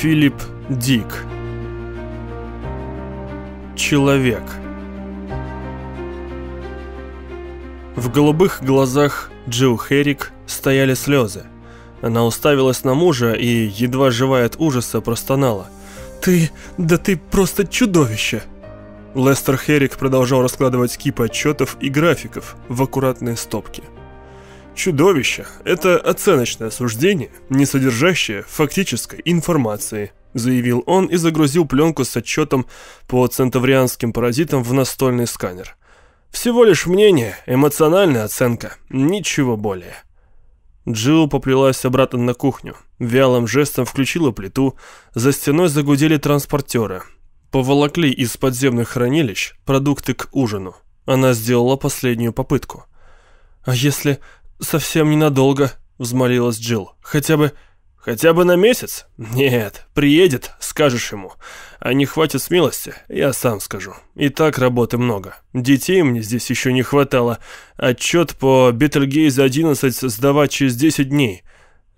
Филипп Дик Человек В голубых глазах Джилл Херрик стояли слезы. Она уставилась на мужа и, едва живая от ужаса, простонала. «Ты... да ты просто чудовище!» Лестер Херрик продолжал раскладывать кипы отчетов и графиков в аккуратные стопки. Чудовище – это оценочное суждение, не содержащее фактической информации, заявил он и загрузил пленку с отчетом по центаврианским паразитам в настольный сканер. Всего лишь мнение, эмоциональная оценка, ничего более. Джилл поплелась обратно на кухню. Вялым жестом включила плиту. За стеной загудели транспортеры. Поволокли из подземных хранилищ продукты к ужину. Она сделала последнюю попытку. «А если совсем ненадолго?» — взмолилась Джилл. «Хотя бы...» «Хотя бы на месяц? Нет, приедет, скажешь ему. А не хватит смелости, я сам скажу. И так работы много. Детей мне здесь еще не хватало. Отчет по Бетельгейзе 11 сдавать через 10 дней».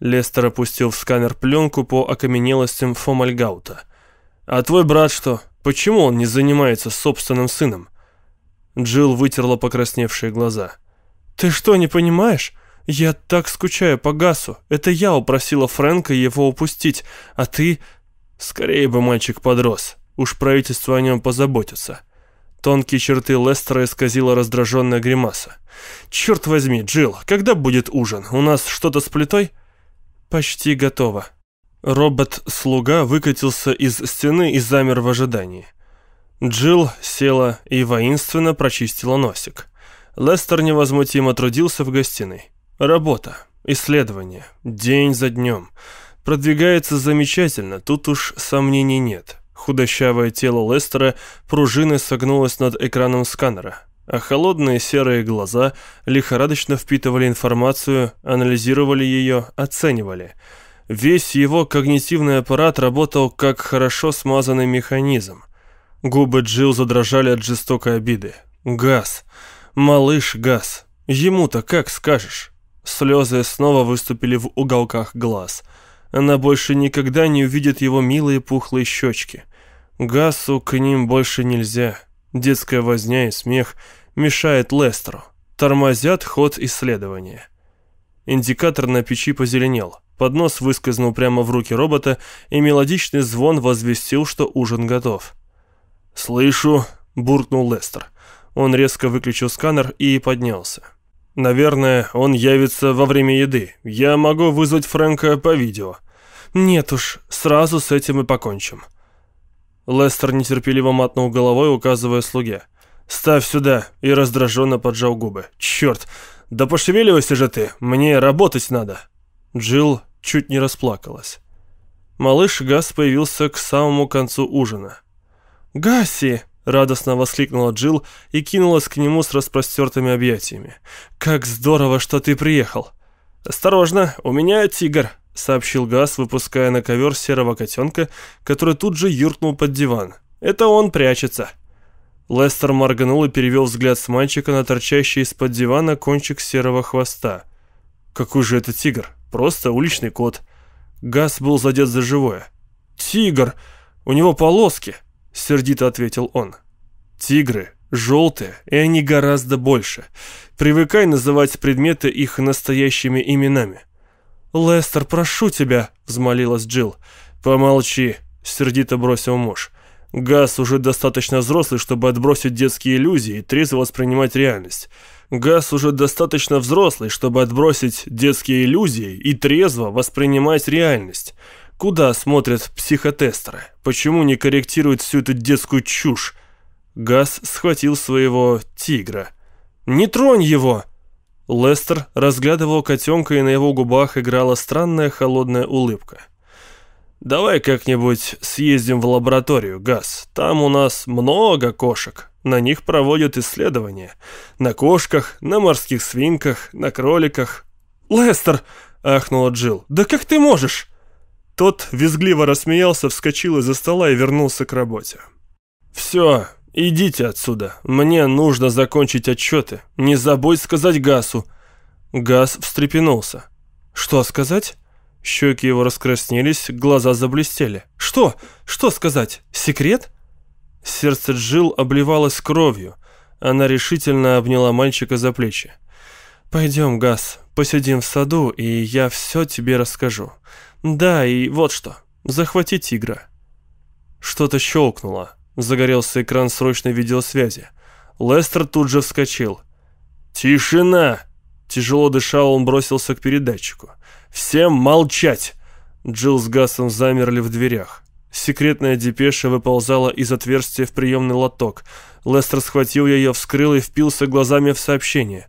Лестер опустил в сканер пленку по окаменелостям Фомальгаута. «А твой брат что? Почему он не занимается собственным сыном?» Джилл вытерла покрасневшие глаза. «Ты что, не понимаешь? Я так скучаю по Гасу. Это я упросила Фрэнка его упустить, а ты...» «Скорее бы мальчик подрос. Уж правительство о нем позаботится». Тонкие черты Лестера исказила раздраженная гримаса. «Черт возьми, Джилл, когда будет ужин? У нас что-то с плитой?» «Почти готово», Робот-слуга выкатился из стены и замер в ожидании. Джилл села и воинственно прочистила носик. Лестер невозмутимо трудился в гостиной. Работа, исследование, день за днем. Продвигается замечательно, тут уж сомнений нет. Худощавое тело Лестера пружиной согнулось над экраном сканера, а холодные серые глаза лихорадочно впитывали информацию, анализировали ее, оценивали – Весь его когнитивный аппарат работал как хорошо смазанный механизм. Губы Джилл задрожали от жестокой обиды. «Газ! Малыш Газ! Ему-то как скажешь?» Слезы снова выступили в уголках глаз. Она больше никогда не увидит его милые пухлые щечки. Гасу к ним больше нельзя. Детская возня и смех мешает Лестеру. Тормозят ход исследования. Индикатор на печи позеленел. Поднос выскользнул прямо в руки робота, и мелодичный звон возвестил, что ужин готов. «Слышу», — буркнул Лестер. Он резко выключил сканер и поднялся. «Наверное, он явится во время еды. Я могу вызвать Фрэнка по видео». «Нет уж, сразу с этим и покончим». Лестер нетерпеливо мотнул головой, указывая слуге. «Ставь сюда!» и раздраженно поджал губы. «Черт! Да пошевеливайся же ты! Мне работать надо!» Джилл чуть не расплакалась. Малыш Газ появился к самому концу ужина. «Гаси!» — радостно воскликнула Джилл и кинулась к нему с распростертыми объятиями. «Как здорово, что ты приехал!» «Осторожно, у меня тигр!» — сообщил Газ, выпуская на ковер серого котенка, который тут же юркнул под диван. «Это он прячется!» Лестер моргнул и перевел взгляд с мальчика на торчащий из-под дивана кончик серого хвоста. «Какой же это тигр?» Просто уличный кот. Газ был задет за живое. «Тигр! У него полоски!» — сердито ответил он. «Тигры желтые, и они гораздо больше. Привыкай называть предметы их настоящими именами». «Лестер, прошу тебя!» — взмолилась Джилл. «Помолчи!» — сердито бросил муж. «Газ уже достаточно взрослый, чтобы отбросить детские иллюзии и трезво воспринимать реальность. Газ уже достаточно взрослый, чтобы отбросить детские иллюзии и трезво воспринимать реальность. Куда смотрят психотестеры? Почему не корректируют всю эту детскую чушь? Газ схватил своего тигра. «Не тронь его!» Лестер разглядывал котенка, и на его губах играла странная холодная улыбка. «Давай как-нибудь съездим в лабораторию, Газ. Там у нас много кошек». На них проводят исследования. На кошках, на морских свинках, на кроликах. «Лестер!» — ахнула Джилл. «Да как ты можешь?» Тот визгливо рассмеялся, вскочил из-за стола и вернулся к работе. «Все, идите отсюда. Мне нужно закончить отчеты. Не забудь сказать Гасу». Гас встрепенулся. «Что сказать?» Щеки его раскраснелись, глаза заблестели. «Что? Что сказать? Секрет?» Сердце Джил обливалось кровью. Она решительно обняла мальчика за плечи. «Пойдем, Газ, посидим в саду, и я все тебе расскажу. Да, и вот что. Захвати тигра». Что-то щелкнуло. Загорелся экран срочной видеосвязи. Лестер тут же вскочил. «Тишина!» Тяжело дышал, он бросился к передатчику. «Всем молчать!» Джилл с Гасом замерли в дверях. Секретная депеша выползала из отверстия в приемный лоток. Лестер схватил ее, вскрыл и впился глазами в сообщение.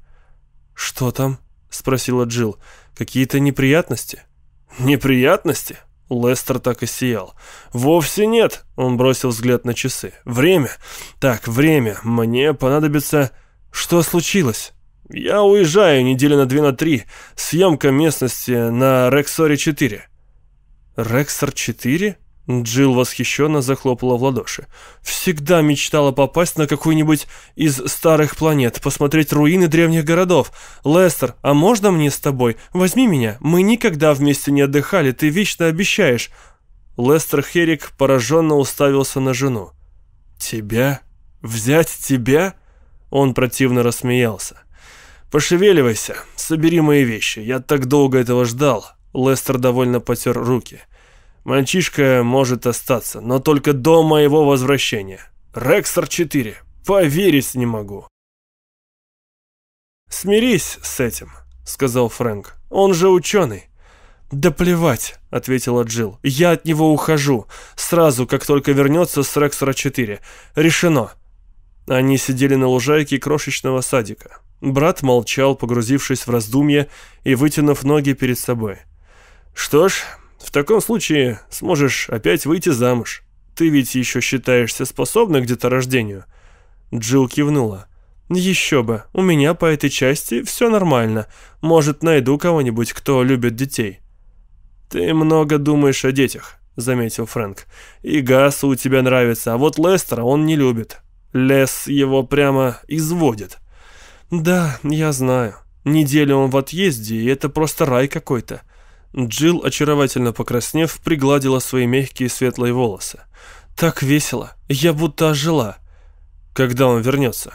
«Что там?» — спросила Джилл. «Какие-то неприятности?» «Неприятности?» Лестер так и сиял. «Вовсе нет!» — он бросил взгляд на часы. «Время! Так, время! Мне понадобится...» «Что случилось?» «Я уезжаю недели на две на три. Съемка местности на Рексоре-4». «Рексор-4?» Джилл восхищенно захлопала в ладоши. «Всегда мечтала попасть на какую-нибудь из старых планет, посмотреть руины древних городов. Лестер, а можно мне с тобой? Возьми меня. Мы никогда вместе не отдыхали, ты вечно обещаешь». Лестер Херик пораженно уставился на жену. «Тебя? Взять тебя?» Он противно рассмеялся. «Пошевеливайся, собери мои вещи. Я так долго этого ждал». Лестер довольно потер руки. Мальчишка может остаться, но только до моего возвращения. Рекстер 4. Поверить не могу. «Смирись с этим», — сказал Фрэнк. «Он же ученый». «Да плевать», — ответила Джилл. «Я от него ухожу. Сразу, как только вернется с Рексера 4. Решено». Они сидели на лужайке крошечного садика. Брат молчал, погрузившись в раздумье и вытянув ноги перед собой. «Что ж, в таком случае сможешь опять выйти замуж. Ты ведь еще считаешься способной к деторождению?» Джилл кивнула. «Еще бы, у меня по этой части все нормально. Может, найду кого-нибудь, кто любит детей». «Ты много думаешь о детях», — заметил Фрэнк. «И Гасу у тебя нравится, а вот Лестера он не любит. Лес его прямо изводит». «Да, я знаю. Неделю он в отъезде, и это просто рай какой-то. Джилл, очаровательно покраснев, пригладила свои мягкие светлые волосы. «Так весело. Я будто ожила. Когда он вернется?»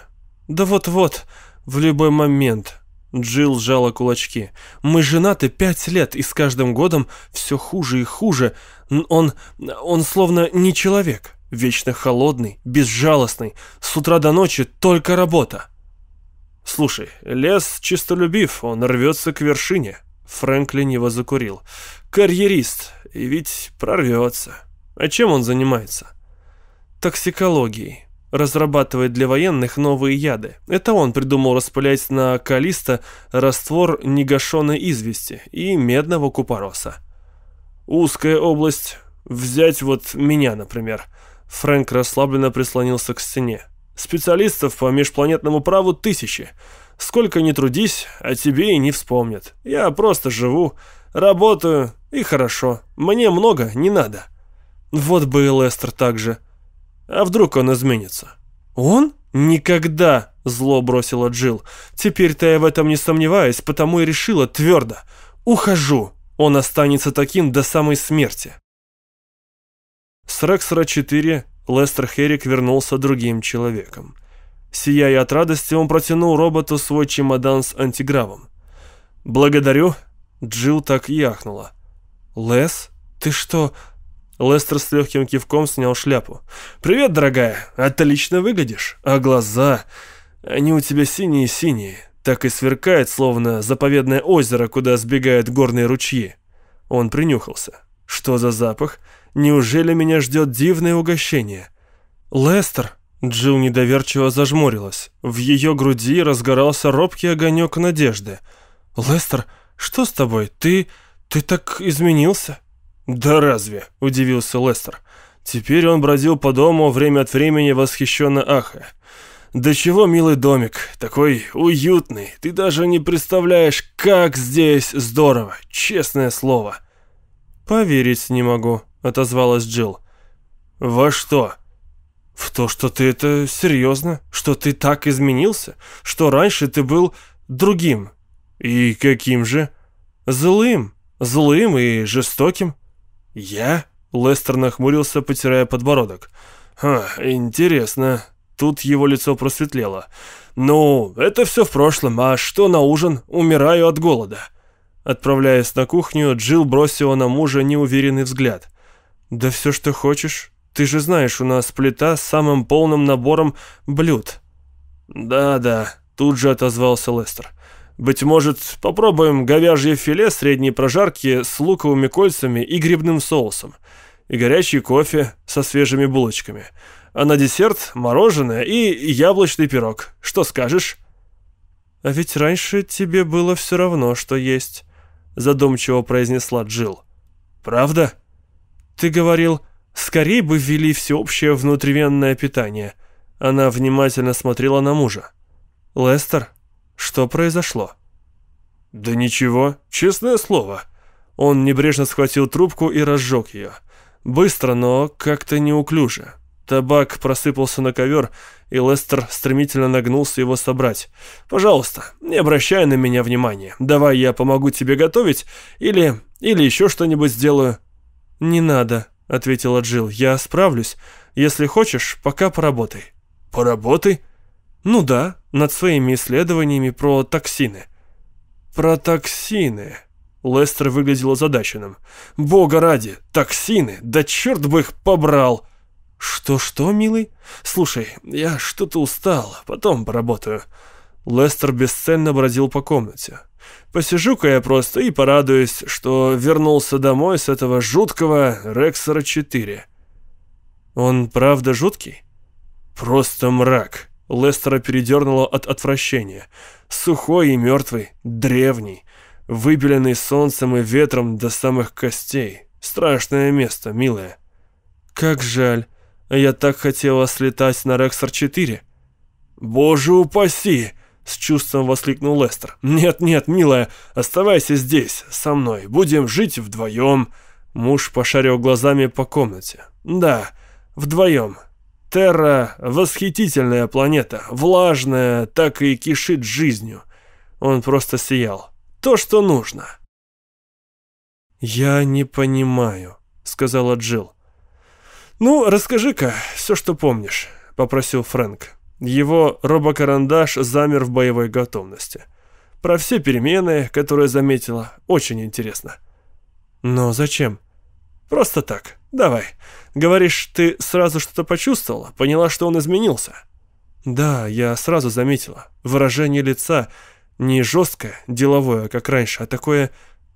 «Да вот-вот, в любой момент». Джилл сжала кулачки. «Мы женаты пять лет, и с каждым годом все хуже и хуже. Он... он словно не человек. Вечно холодный, безжалостный. С утра до ночи только работа». «Слушай, лес чистолюбив, он рвется к вершине», Фрэнк лениво закурил. «Карьерист, и ведь прорвется. А чем он занимается?» «Токсикологией. Разрабатывает для военных новые яды. Это он придумал распылять на калиста раствор негашенной извести и медного купороса». «Узкая область. Взять вот меня, например». Фрэнк расслабленно прислонился к стене. «Специалистов по межпланетному праву тысячи». Сколько ни трудись, о тебе и не вспомнят. Я просто живу, работаю, и хорошо. Мне много не надо. Вот бы и Лестер так же. А вдруг он изменится? Он? Никогда, зло бросила Джилл. Теперь-то я в этом не сомневаюсь, потому и решила твердо. Ухожу. Он останется таким до самой смерти. С Рексера 4 Лестер Херрик вернулся другим человеком. Сияя от радости, он протянул роботу свой чемодан с антигравом. «Благодарю». Джилл так яхнула. «Лес, ты что...» Лестер с легким кивком снял шляпу. «Привет, дорогая. Отлично выглядишь. А глаза... Они у тебя синие-синие. Так и сверкает, словно заповедное озеро, куда сбегают горные ручьи». Он принюхался. «Что за запах? Неужели меня ждет дивное угощение?» «Лестер!» Джилл недоверчиво зажмурилась. В ее груди разгорался робкий огонек надежды. «Лестер, что с тобой? Ты... ты так изменился?» «Да разве?» – удивился Лестер. Теперь он бродил по дому, время от времени восхищенно ахая. «Да чего милый домик, такой уютный, ты даже не представляешь, как здесь здорово, честное слово». «Поверить не могу», — отозвалась Джилл. «Во что?» В то, что ты это серьезно, что ты так изменился, что раньше ты был другим. И каким же? Злым. Злым и жестоким?» «Я?» — Лестер нахмурился, потирая подбородок. «Ха, интересно». Тут его лицо просветлело. «Ну, это все в прошлом, а что на ужин? Умираю от голода». Отправляясь на кухню, Джилл бросила на мужа неуверенный взгляд. «Да все, что хочешь. Ты же знаешь, у нас плита с самым полным набором блюд». «Да-да», — тут же отозвался Лестер. «Быть может, попробуем говяжье филе средней прожарки с луковыми кольцами и грибным соусом, и горячий кофе со свежими булочками, а на десерт мороженое и яблочный пирог. Что скажешь?» «А ведь раньше тебе было все равно, что есть», — задумчиво произнесла Джилл. «Правда?» «Ты говорил, скорее бы ввели всеобщее внутривенное питание». Она внимательно смотрела на мужа. «Лестер, что произошло?» «Да ничего, честное слово». Он небрежно схватил трубку и разжег ее. Быстро, но как-то неуклюже. Табак просыпался на ковер, и Лестер стремительно нагнулся его собрать. «Пожалуйста, не обращай на меня внимания. Давай я помогу тебе готовить, или... или еще что-нибудь сделаю». «Не надо», — ответила Джилл. «Я справлюсь. Если хочешь, пока поработай». «Поработай?» «Ну да, над своими исследованиями про токсины». «Про токсины...» Лестер выглядел озадаченным. «Бога ради, токсины! Да черт бы их побрал!» «Что-что, милый? Слушай, я что-то устал, потом поработаю». Лестер бесцельно бродил по комнате. Посижу-ка я просто и порадуюсь, что вернулся домой с этого жуткого Рексера 4. Он правда жуткий? Просто мрак. Лестера передернуло от отвращения. Сухой и мертвый, древний, выбеленный солнцем и ветром до самых костей. Страшное место, милая. Как жаль. Я так хотела слетать на Рексер 4. Боже упаси! С чувством воскликнул Лестер. «Нет-нет, милая, оставайся здесь, со мной. Будем жить вдвоем». Муж пошарил глазами по комнате. «Да, вдвоем. Терра — восхитительная планета, влажная, так и кишит жизнью». Он просто сиял. «То, что нужно». «Я не понимаю», — сказала Джилл. «Ну, расскажи-ка все, что помнишь», — попросил Фрэнк. Его робокарандаш замер в боевой готовности. Про все перемены, которые заметила, очень интересно. Но зачем? Просто так. Давай. Говоришь, ты сразу что-то почувствовала, поняла, что он изменился? Да, я сразу заметила. Выражение лица не жесткое, деловое, как раньше, а такое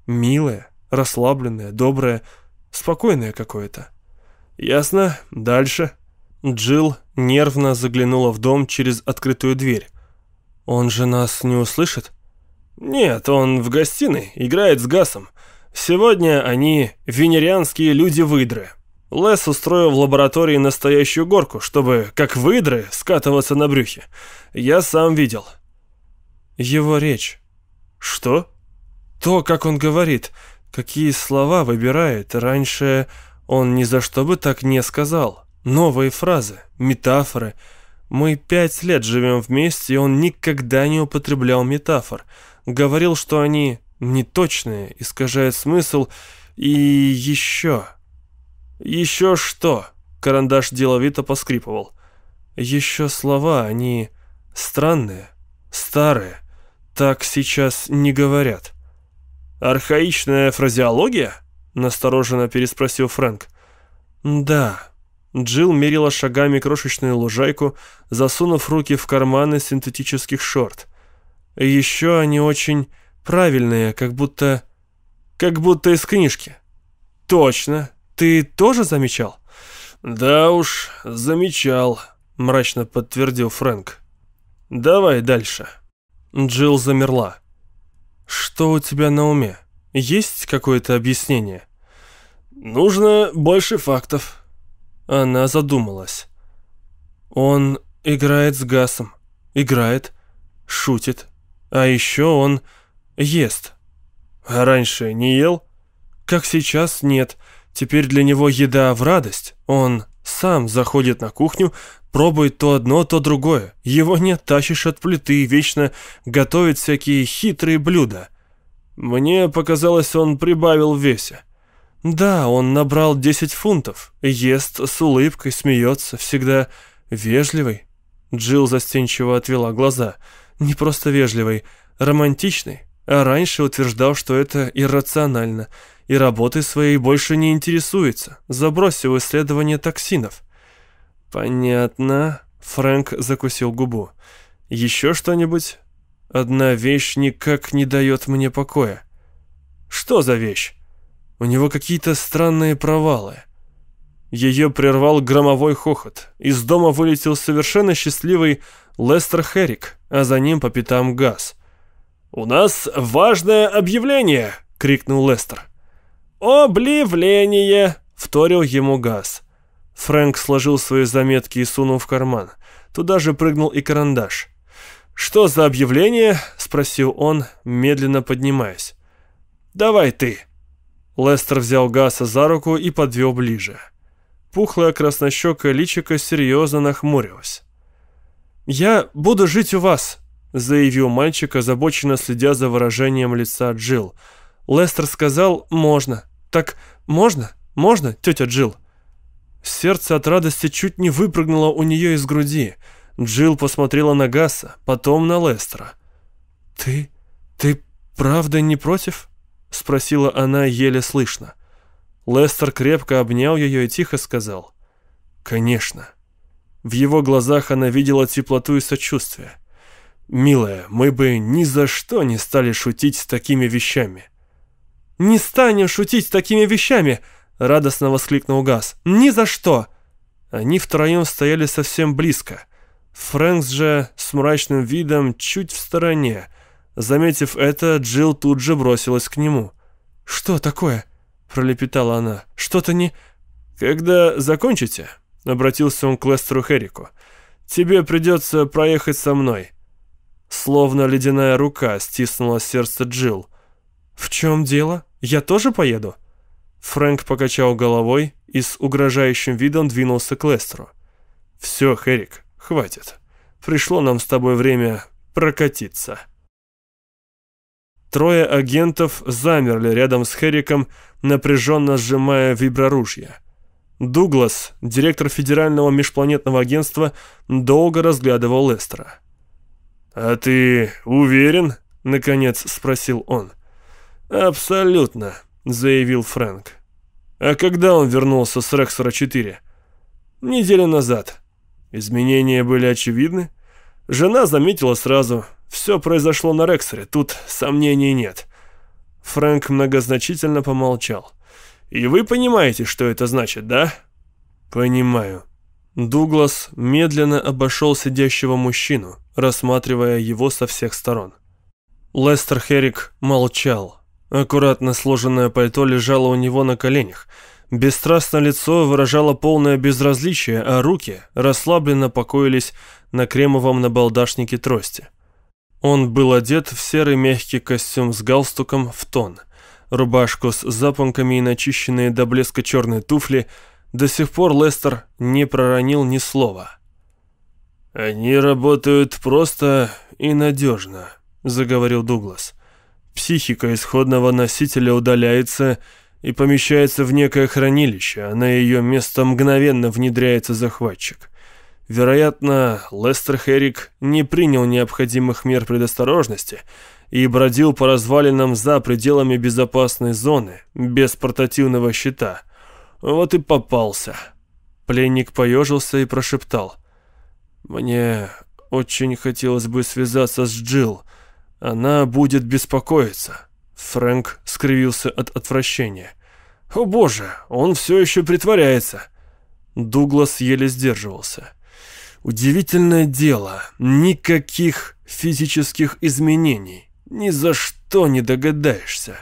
милое, расслабленное, доброе, спокойное какое-то. Ясно. Дальше. Джилл нервно заглянула в дом через открытую дверь. «Он же нас не услышит?» «Нет, он в гостиной, играет с Гасом. Сегодня они венерианские люди-выдры. Лес устроил в лаборатории настоящую горку, чтобы, как выдры, скатываться на брюхе. Я сам видел». «Его речь». «Что?» «То, как он говорит, какие слова выбирает. Раньше он ни за что бы так не сказал». Новые фразы, метафоры. Мы пять лет живем вместе, и он никогда не употреблял метафор. Говорил, что они неточные, искажают смысл, и еще... Еще что? Карандаш деловито поскрипывал. Еще слова, они странные, старые. Так сейчас не говорят. «Архаичная фразеология?» — настороженно переспросил Фрэнк. «Да», Джилл мерила шагами крошечную лужайку, засунув руки в карманы синтетических шорт. Еще они очень правильные, как будто... как будто из книжки. Точно. Ты тоже замечал? Да уж, замечал, мрачно подтвердил Фрэнк. Давай дальше. Джилл замерла. Что у тебя на уме? Есть какое-то объяснение? Нужно больше фактов. Она задумалась. Он играет с Гасом. Играет, шутит. А еще он ест. А раньше не ел? Как сейчас, нет. Теперь для него еда в радость. Он сам заходит на кухню, пробует то одно, то другое. Его не тащишь от плиты, вечно готовит всякие хитрые блюда. Мне показалось, он прибавил в весе. Да, он набрал 10 фунтов, ест с улыбкой, смеется, всегда вежливый. Джилл застенчиво отвела глаза. Не просто вежливый, романтичный. А раньше утверждал, что это иррационально, и работой своей больше не интересуется, забросил исследование токсинов. Понятно. Фрэнк закусил губу. Еще что-нибудь? Одна вещь никак не дает мне покоя. Что за вещь? У него какие-то странные провалы. Ее прервал громовой хохот. Из дома вылетел совершенно счастливый Лестер Херрик, а за ним по пятам Газ. «У нас важное объявление!» — крикнул Лестер. «Объявление!» — вторил ему Газ. Фрэнк сложил свои заметки и сунул в карман. Туда же прыгнул и карандаш. «Что за объявление?» — спросил он, медленно поднимаясь. «Давай ты». Лестер взял Гаса за руку и подвел ближе. Пухлая краснощекая личико серьезно нахмурилась. «Я буду жить у вас», — заявил мальчик, озабоченно следя за выражением лица Джилл. Лестер сказал «можно». «Так можно? Можно, тетя Джилл?» Сердце от радости чуть не выпрыгнуло у нее из груди. Джилл посмотрела на Гасса, потом на Лестера. «Ты... ты правда не против?» — спросила она еле слышно. Лестер крепко обнял ее и тихо сказал. «Конечно». В его глазах она видела теплоту и сочувствие. «Милая, мы бы ни за что не стали шутить с такими вещами». «Не станем шутить с такими вещами!» — радостно воскликнул Газ. «Ни за что!» Они втроем стояли совсем близко. Фрэнкс же с мрачным видом чуть в стороне. Заметив это, Джилл тут же бросилась к нему. «Что такое?» — пролепетала она. «Что-то не...» «Когда закончите?» — обратился он к Лестеру Херрику. «Тебе придется проехать со мной». Словно ледяная рука стиснула сердце Джилл. «В чем дело? Я тоже поеду?» Фрэнк покачал головой и с угрожающим видом двинулся к Лестеру. «Все, Херрик, хватит. Пришло нам с тобой время прокатиться». Трое агентов замерли рядом с Херриком, напряженно сжимая виброружья. Дуглас, директор Федерального межпланетного агентства, долго разглядывал Лестера. «А ты уверен?» — наконец спросил он. «Абсолютно», — заявил Фрэнк. «А когда он вернулся с Рексора-4?» «Неделю назад. Изменения были очевидны. Жена заметила сразу. Все произошло на Рексоре, тут сомнений нет». Фрэнк многозначительно помолчал. И вы понимаете, что это значит, да? Понимаю. Дуглас медленно обошел сидящего мужчину, рассматривая его со всех сторон. Лестер Херрик молчал. Аккуратно сложенное пальто лежало у него на коленях. Бесстрастное лицо выражало полное безразличие, а руки расслабленно покоились на кремовом набалдашнике трости. Он был одет в серый мягкий костюм с галстуком в тон – рубашку с запонками и начищенные до блеска черные туфли, до сих пор Лестер не проронил ни слова. «Они работают просто и надежно», — заговорил Дуглас. «Психика исходного носителя удаляется и помещается в некое хранилище, а на ее место мгновенно внедряется захватчик. Вероятно, Лестер Херрик не принял необходимых мер предосторожности — и бродил по развалинам за пределами безопасной зоны, без портативного щита. Вот и попался. Пленник поежился и прошептал. «Мне очень хотелось бы связаться с Джилл. Она будет беспокоиться». Фрэнк скривился от отвращения. «О боже, он все еще притворяется». Дуглас еле сдерживался. «Удивительное дело, никаких физических изменений. Ни за что не догадаешься.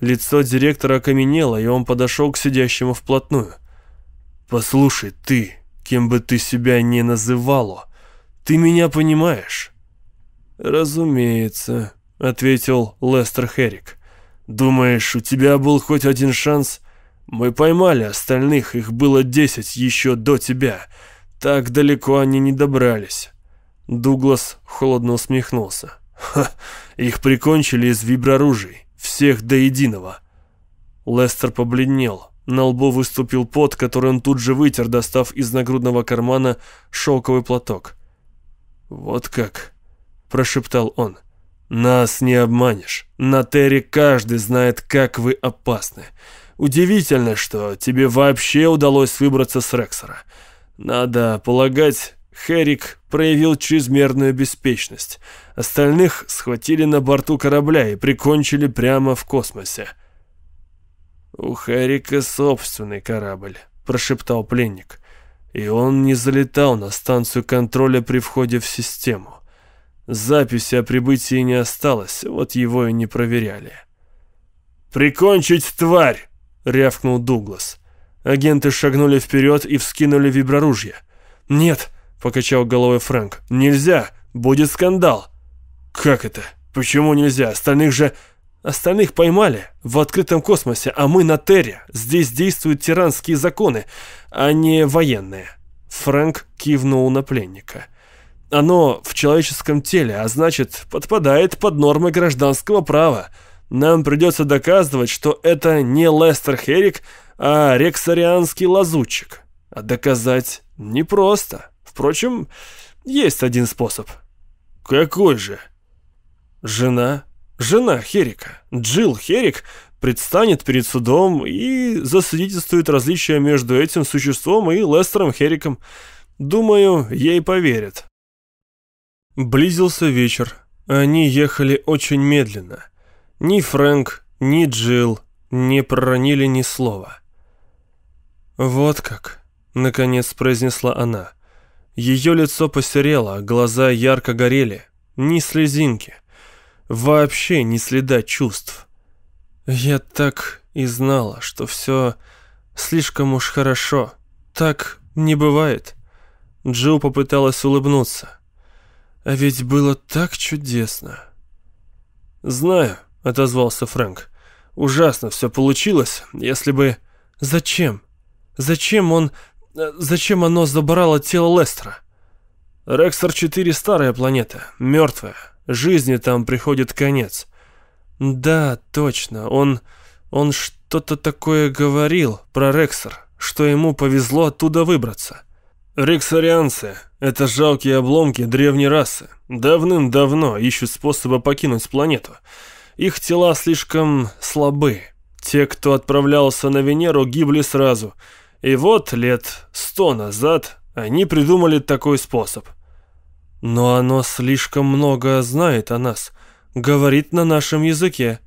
Лицо директора окаменело, и он подошел к сидящему вплотную. «Послушай, ты, кем бы ты себя ни называло, ты меня понимаешь?» «Разумеется», — ответил Лестер Херрик. «Думаешь, у тебя был хоть один шанс? Мы поймали остальных, их было десять еще до тебя. Так далеко они не добрались». Дуглас холодно усмехнулся. Ха, их прикончили из виброружей. Всех до единого. Лестер побледнел. На лбу выступил пот, который он тут же вытер, достав из нагрудного кармана шелковый платок. «Вот как», — прошептал он. «Нас не обманешь. На Терре каждый знает, как вы опасны. Удивительно, что тебе вообще удалось выбраться с Рексора. Надо полагать, Херик проявил чрезмерную беспечность. Остальных схватили на борту корабля и прикончили прямо в космосе. «У Херика собственный корабль», — прошептал пленник. «И он не залетал на станцию контроля при входе в систему. Записи о прибытии не осталось, вот его и не проверяли». «Прикончить тварь!» — рявкнул Дуглас. Агенты шагнули вперед и вскинули виброружья. «Нет!» — покачал головой Фрэнк. «Нельзя! Будет скандал!» «Как это? Почему нельзя? Остальных же...» Остальных поймали в открытом космосе, а мы на Терре. Здесь действуют тиранские законы, а не военные. Фрэнк кивнул на пленника. Оно в человеческом теле, а значит, подпадает под нормы гражданского права. Нам придется доказывать, что это не Лестер Херик, а рексарианский лазутчик. А доказать непросто. Впрочем, есть один способ. Какой же? Жена Жена Херика, Джилл Херик, предстанет перед судом и засвидетельствует различия между этим существом и Лестером Хериком. Думаю, ей поверят. Близился вечер. Они ехали очень медленно. Ни Фрэнк, ни Джилл не проронили ни слова. «Вот как», — наконец произнесла она. Ее лицо посерело, глаза ярко горели, ни слезинки. Вообще ни следа чувств. Я так и знала, что все слишком уж хорошо. Так не бывает. Джилл попыталась улыбнуться. А ведь было так чудесно. «Знаю», — отозвался Фрэнк. «Ужасно все получилось, если бы...» «Зачем? Зачем он... Зачем оно забрало тело Лестера?» «Рексор-4 старая планета, мертвая. Жизни там приходит конец. Да, точно, он... он что-то такое говорил про Рексор, что ему повезло оттуда выбраться. Рексарианцы — это жалкие обломки древней расы. Давным-давно ищут способа покинуть планету. Их тела слишком слабы. Те, кто отправлялся на Венеру, гибли сразу. И вот лет сто назад они придумали такой способ — но оно слишком много знает о нас, говорит на нашем языке.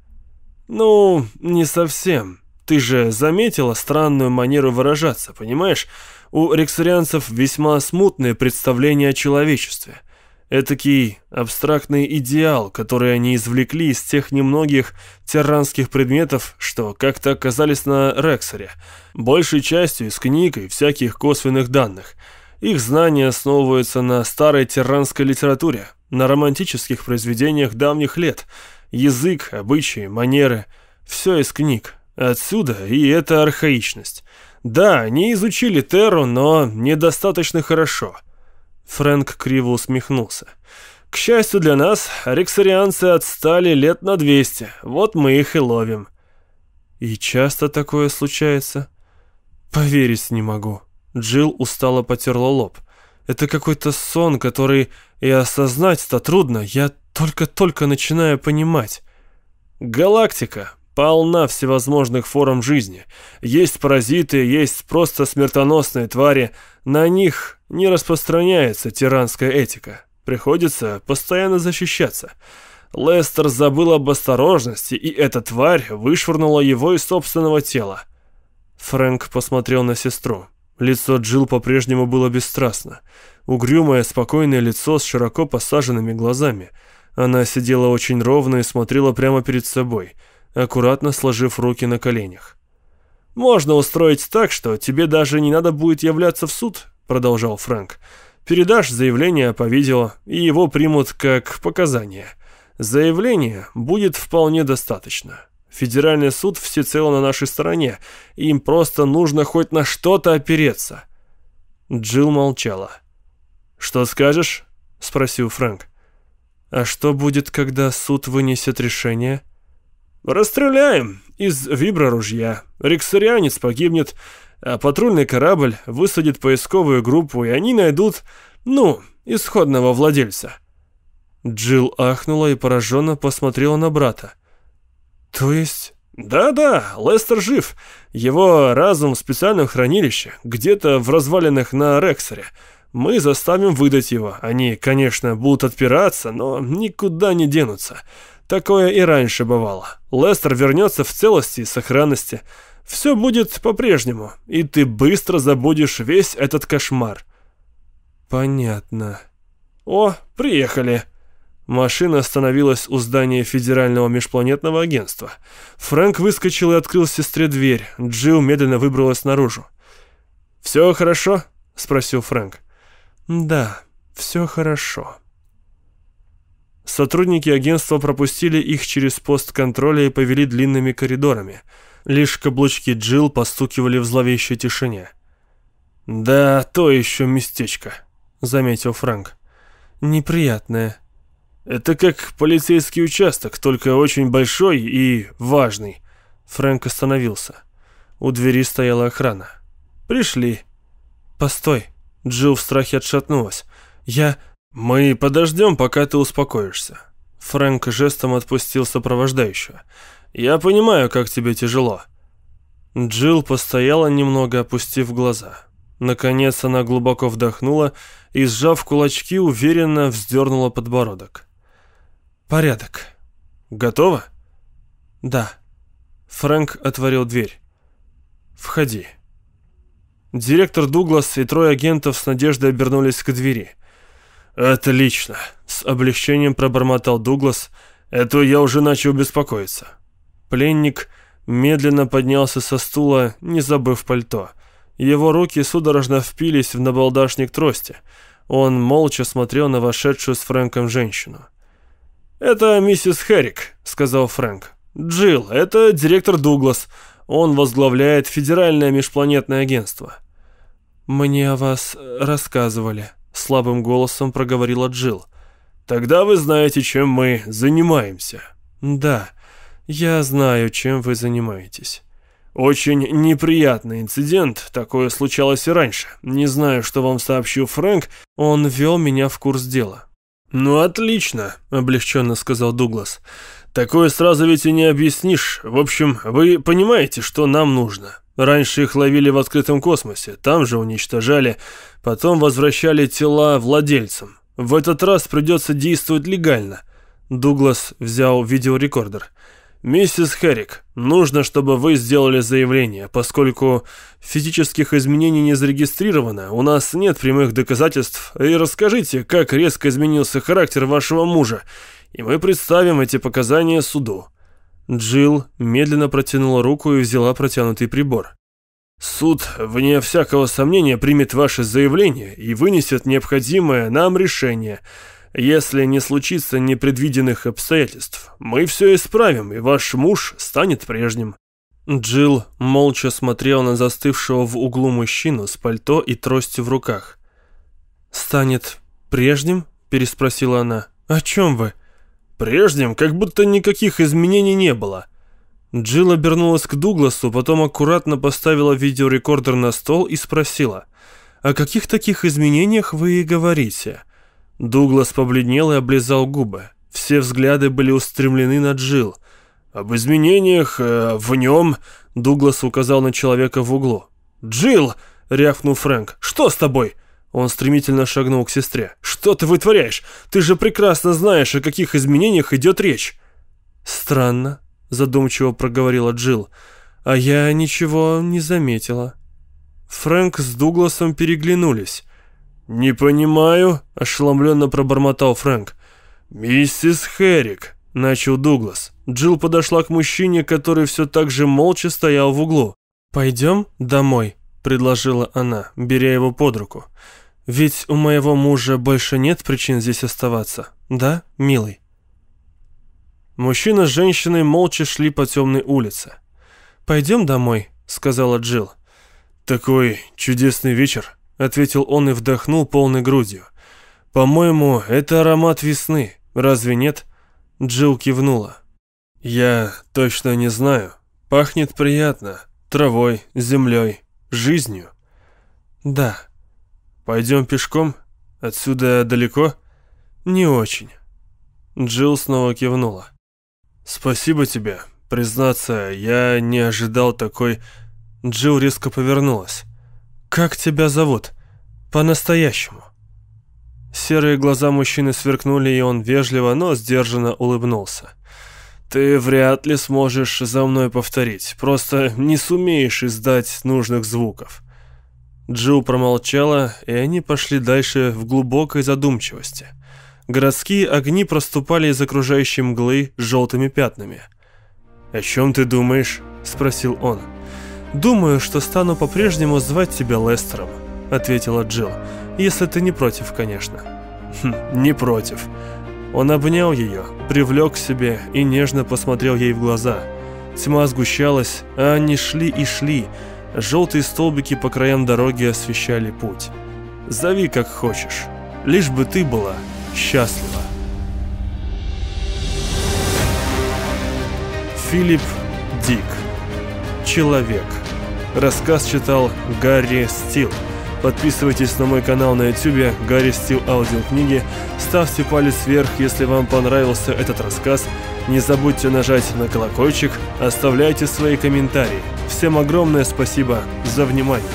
Ну, не совсем. Ты же заметила странную манеру выражаться, понимаешь? У рексарианцев весьма смутные представления о человечестве. Этакий абстрактный идеал, который они извлекли из тех немногих терранских предметов, что как-то оказались на Рексоре, большей частью из книг и всяких косвенных данных – их знания основываются на старой тиранской литературе, на романтических произведениях давних лет. Язык, обычаи, манеры – все из книг. Отсюда и эта архаичность. Да, они изучили Терру, но недостаточно хорошо. Фрэнк криво усмехнулся. К счастью для нас, рексарианцы отстали лет на 200. Вот мы их и ловим. И часто такое случается? Поверить не могу. Джилл устало потерла лоб. «Это какой-то сон, который и осознать-то трудно. Я только-только начинаю понимать». «Галактика полна всевозможных форм жизни. Есть паразиты, есть просто смертоносные твари. На них не распространяется тиранская этика. Приходится постоянно защищаться». Лестер забыл об осторожности, и эта тварь вышвырнула его из собственного тела. Фрэнк посмотрел на сестру. Лицо Джилл по-прежнему было бесстрастно. Угрюмое, спокойное лицо с широко посаженными глазами. Она сидела очень ровно и смотрела прямо перед собой, аккуратно сложив руки на коленях. «Можно устроить так, что тебе даже не надо будет являться в суд», — продолжал Фрэнк. «Передашь заявление по видео, и его примут как показания. Заявление будет вполне достаточно. Федеральный суд всецело на нашей стороне. Им просто нужно хоть на что-то опереться». Джилл молчала. «Что скажешь?» — спросил Фрэнк. «А что будет, когда суд вынесет решение?» Расстреляем из виброружья. Рексарианец погибнет, а патрульный корабль высадит поисковую группу, и они найдут, ну, исходного владельца». Джилл ахнула и пораженно посмотрела на брата. «То есть...» «Да-да, Лестер жив. Его разум в специальном хранилище, где-то в развалинах на Рексере. Мы заставим выдать его. Они, конечно, будут отпираться, но никуда не денутся. Такое и раньше бывало. Лестер вернется в целости и сохранности. Все будет по-прежнему, и ты быстро забудешь весь этот кошмар». «Понятно». «О, приехали». Машина остановилась у здания Федерального межпланетного агентства. Фрэнк выскочил и открыл сестре дверь. Джилл медленно выбралась наружу. «Все хорошо?» — спросил Фрэнк. «Да, все хорошо». Сотрудники агентства пропустили их через пост контроля и повели длинными коридорами. Лишь каблучки Джилл постукивали в зловещей тишине. «Да, то еще местечко», — заметил Фрэнк. «Неприятное», «Это как полицейский участок, только очень большой и важный». Фрэнк остановился. У двери стояла охрана. «Пришли». «Постой». Джилл в страхе отшатнулась. «Я...» «Мы подождем, пока ты успокоишься». Фрэнк жестом отпустил сопровождающего. «Я понимаю, как тебе тяжело». Джилл постояла немного, опустив глаза. Наконец она глубоко вдохнула и, сжав кулачки, уверенно вздернула подбородок. «Порядок. Готово?» «Да». Фрэнк отворил дверь. «Входи». Директор Дуглас и трое агентов с надеждой обернулись к двери. «Отлично!» — с облегчением пробормотал Дуглас. «Это я уже начал беспокоиться». Пленник медленно поднялся со стула, не забыв пальто. Его руки судорожно впились в набалдашник трости. Он молча смотрел на вошедшую с Фрэнком женщину. «Это миссис Хэрик», — сказал Фрэнк. «Джилл, это директор Дуглас. Он возглавляет Федеральное межпланетное агентство». «Мне о вас рассказывали», — слабым голосом проговорила Джилл. «Тогда вы знаете, чем мы занимаемся». «Да, я знаю, чем вы занимаетесь». «Очень неприятный инцидент, такое случалось и раньше. Не знаю, что вам сообщил Фрэнк, он ввел меня в курс дела». «Ну, отлично», — облегченно сказал Дуглас. «Такое сразу ведь и не объяснишь. В общем, вы понимаете, что нам нужно. Раньше их ловили в открытом космосе, там же уничтожали, потом возвращали тела владельцам. В этот раз придется действовать легально». Дуглас взял видеорекордер. «Миссис Хэрик, нужно, чтобы вы сделали заявление, поскольку физических изменений не зарегистрировано, у нас нет прямых доказательств, и расскажите, как резко изменился характер вашего мужа, и мы представим эти показания суду». Джилл медленно протянула руку и взяла протянутый прибор. «Суд, вне всякого сомнения, примет ваше заявление и вынесет необходимое нам решение». Если не случится непредвиденных обстоятельств, мы все исправим, и ваш муж станет прежним». Джилл молча смотрел на застывшего в углу мужчину с пальто и тростью в руках. «Станет прежним?» – переспросила она. «О чем вы?» «Прежним, как будто никаких изменений не было». Джилл обернулась к Дугласу, потом аккуратно поставила видеорекордер на стол и спросила. «О каких таких изменениях вы и говорите?» Дуглас побледнел и облизал губы. Все взгляды были устремлены на Джил. «Об изменениях э, в нем...» Дуглас указал на человека в углу. «Джилл!» — рявкнул Фрэнк. «Что с тобой?» Он стремительно шагнул к сестре. «Что ты вытворяешь? Ты же прекрасно знаешь, о каких изменениях идет речь!» «Странно», — задумчиво проговорила Джилл. «А я ничего не заметила». Фрэнк с Дугласом переглянулись. «Не понимаю», — ошеломленно пробормотал Фрэнк. «Миссис Хэрик», — начал Дуглас. Джилл подошла к мужчине, который все так же молча стоял в углу. «Пойдем домой», — предложила она, беря его под руку. «Ведь у моего мужа больше нет причин здесь оставаться, да, милый?» Мужчина с женщиной молча шли по темной улице. «Пойдем домой», — сказала Джилл. «Такой чудесный вечер», — ответил он и вдохнул полной грудью. «По-моему, это аромат весны, разве нет?» Джилл кивнула. Я точно не знаю. Пахнет приятно. Травой, землей, жизнью. Да. Пойдем пешком? Отсюда далеко? Не очень. Джилл снова кивнула. Спасибо тебе. Признаться, я не ожидал такой... Джилл резко повернулась. Как тебя зовут? По-настоящему. Серые глаза мужчины сверкнули, и он вежливо, но сдержанно улыбнулся. Ты вряд ли сможешь за мной повторить, просто не сумеешь издать нужных звуков. Джилл промолчала, и они пошли дальше в глубокой задумчивости. Городские огни проступали из окружающей мглы желтыми пятнами. «О чем ты думаешь?» – спросил он. «Думаю, что стану по-прежнему звать тебя Лестером», – ответила Джилл. «Если ты не против, конечно». «Хм, не против». Он обнял ее, привлек к себе и нежно посмотрел ей в глаза. Тьма сгущалась, а они шли и шли. Желтые столбики по краям дороги освещали путь. «Зови как хочешь, лишь бы ты была счастлива». Филипп Дик. Человек. Рассказ читал Гарри Стил. Подписывайтесь на мой канал на YouTube Гарри Стил аудиокниги. Ставьте палец вверх, если вам понравился этот рассказ. Не забудьте нажать на колокольчик, оставляйте свои комментарии. Всем огромное спасибо за внимание.